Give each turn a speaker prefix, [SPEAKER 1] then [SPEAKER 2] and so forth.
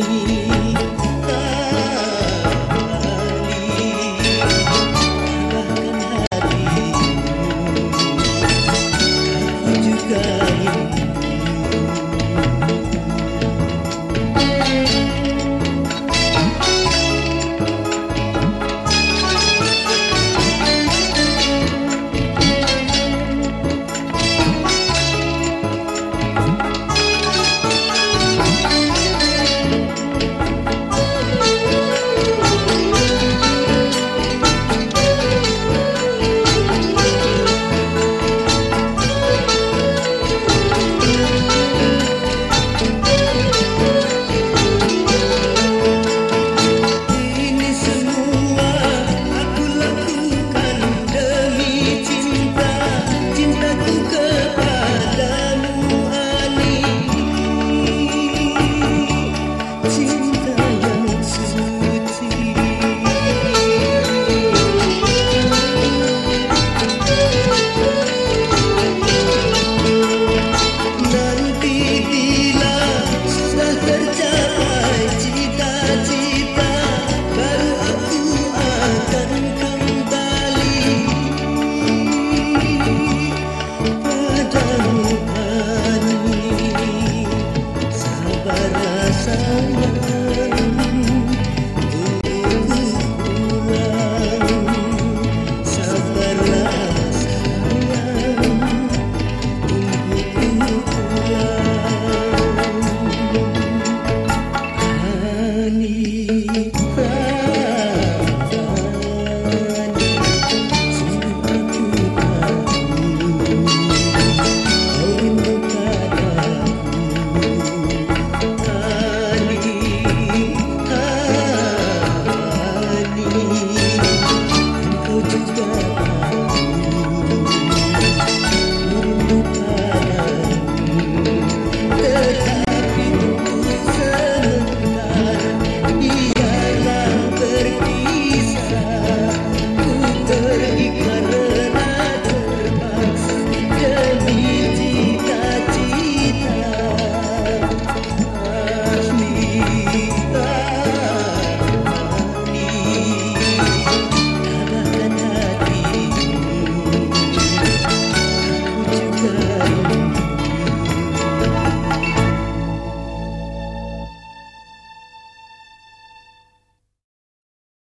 [SPEAKER 1] me.